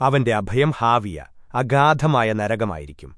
അവന്റെ അഭയം ഹാവിയ അഗാധമായ നരകമായിരിക്കും.